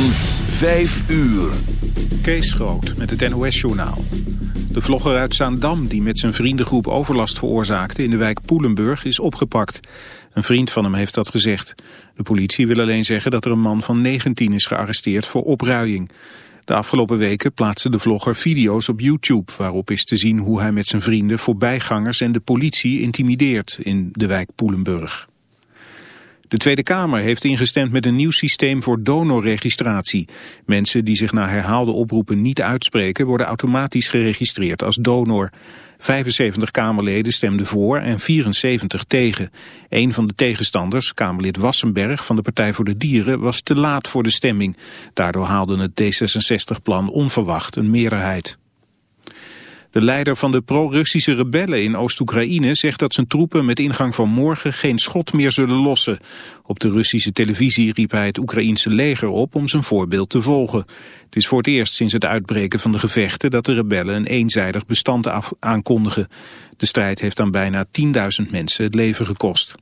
van 5 uur. Kees Groot met het NOS-journaal. De vlogger uit Zaandam die met zijn vriendengroep overlast veroorzaakte in de wijk Poelenburg is opgepakt. Een vriend van hem heeft dat gezegd. De politie wil alleen zeggen dat er een man van 19 is gearresteerd voor opruiing. De afgelopen weken plaatste de vlogger video's op YouTube... waarop is te zien hoe hij met zijn vrienden voorbijgangers en de politie intimideert in de wijk Poelenburg. De Tweede Kamer heeft ingestemd met een nieuw systeem voor donorregistratie. Mensen die zich na herhaalde oproepen niet uitspreken worden automatisch geregistreerd als donor. 75 Kamerleden stemden voor en 74 tegen. Een van de tegenstanders, Kamerlid Wassenberg van de Partij voor de Dieren, was te laat voor de stemming. Daardoor haalde het D66-plan onverwacht een meerderheid. De leider van de pro-Russische rebellen in Oost-Oekraïne zegt dat zijn troepen met ingang van morgen geen schot meer zullen lossen. Op de Russische televisie riep hij het Oekraïense leger op om zijn voorbeeld te volgen. Het is voor het eerst sinds het uitbreken van de gevechten dat de rebellen een eenzijdig bestand aankondigen. De strijd heeft aan bijna 10.000 mensen het leven gekost.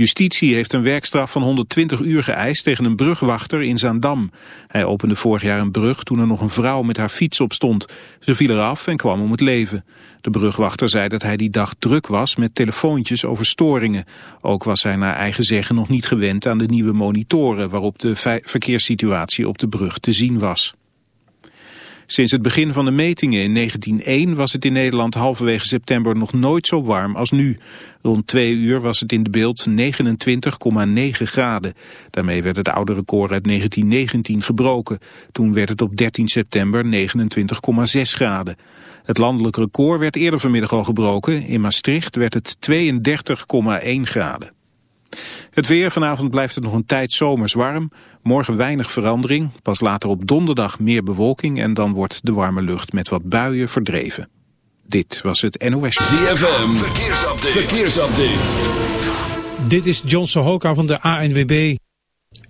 Justitie heeft een werkstraf van 120 uur geëist tegen een brugwachter in Zaandam. Hij opende vorig jaar een brug toen er nog een vrouw met haar fiets op stond. Ze viel eraf en kwam om het leven. De brugwachter zei dat hij die dag druk was met telefoontjes over storingen. Ook was hij naar eigen zeggen nog niet gewend aan de nieuwe monitoren... waarop de verkeerssituatie op de brug te zien was. Sinds het begin van de metingen in 1901 was het in Nederland halverwege september nog nooit zo warm als nu. Rond twee uur was het in de beeld 29,9 graden. Daarmee werd het oude record uit 1919 gebroken. Toen werd het op 13 september 29,6 graden. Het landelijk record werd eerder vanmiddag al gebroken. In Maastricht werd het 32,1 graden. Het weer, vanavond blijft het nog een tijd zomers warm. Morgen weinig verandering, pas later op donderdag meer bewolking... en dan wordt de warme lucht met wat buien verdreven. Dit was het NOS. ZFM, verkeersupdate. verkeersupdate. Dit is John Sohoka van de ANWB.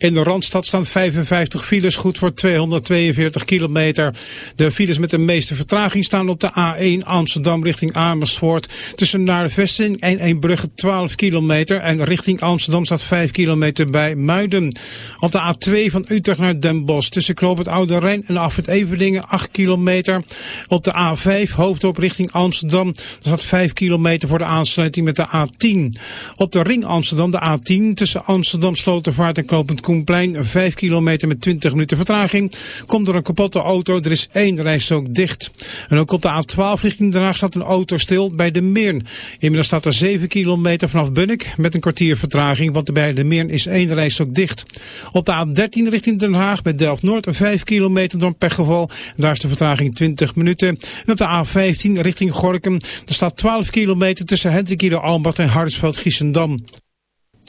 In de Randstad staan 55 files, goed voor 242 kilometer. De files met de meeste vertraging staan op de A1 Amsterdam richting Amersfoort. Tussen naar de vesting en Eembrugge 12 kilometer. En richting Amsterdam staat 5 kilometer bij Muiden. Op de A2 van Utrecht naar Den Bosch. Tussen Kloop het Oude Rijn en Afrit Everdingen 8 kilometer. Op de A5 hoofdop richting Amsterdam. Er staat 5 kilometer voor de aansluiting met de A10. Op de ring Amsterdam de A10 tussen Amsterdam Slotervaart en Klopend Koenplein. 5 kilometer met 20 minuten vertraging. Komt door een kapotte auto. Er is één rijstrook dicht. En ook op de A12 richting Den Haag staat een auto stil bij de Meern. Inmiddels staat er 7 kilometer vanaf Bunnik met een kwartier vertraging. Want bij de Meern is één rijstrook dicht. Op de A13 richting Den Haag bij Delft-Noord 5 kilometer door een pechgeval. Daar is de vertraging 20 minuten. En op de A15 richting Gorkum. Er staat 12 kilometer tussen Hendrik Almbach en Hardsveld-Giessendam.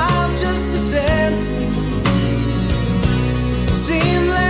I'm just the same. Seemed like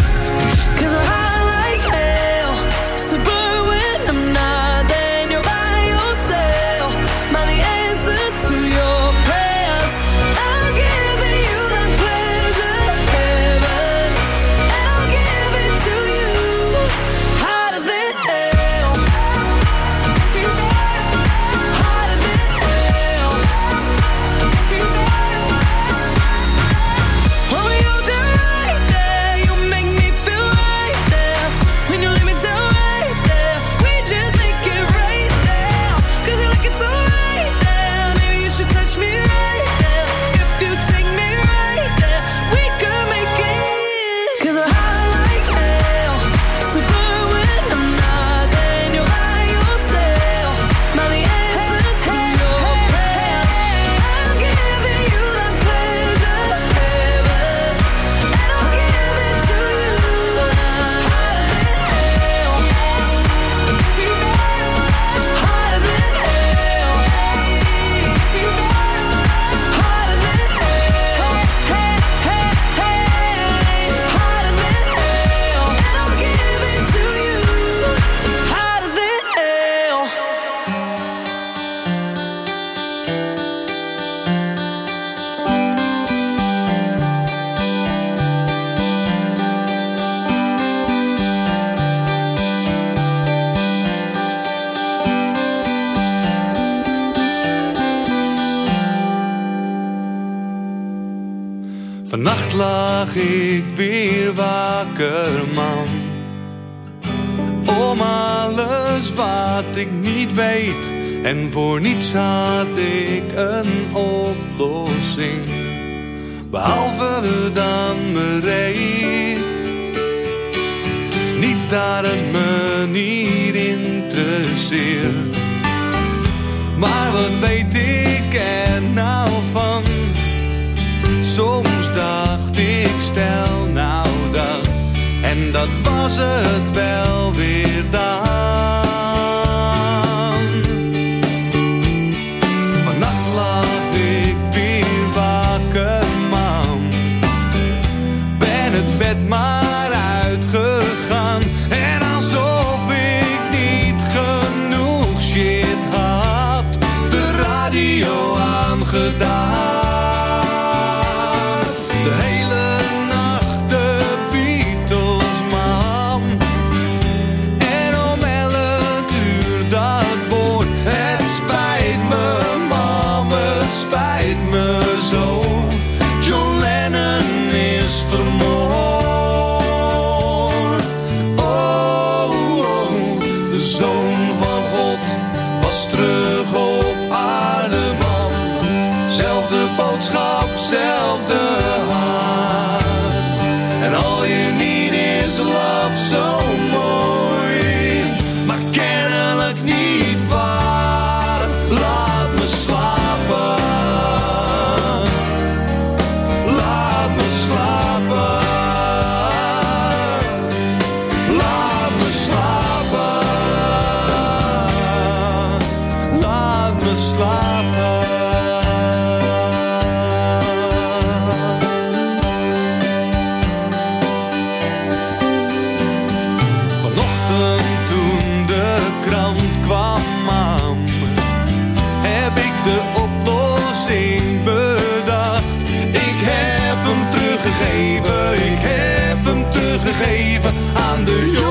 Maar wat weet ik er nou van? Soms dacht ik stel nou dat. En dat was het wel. gegeven aan de jongen.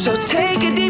So take a deep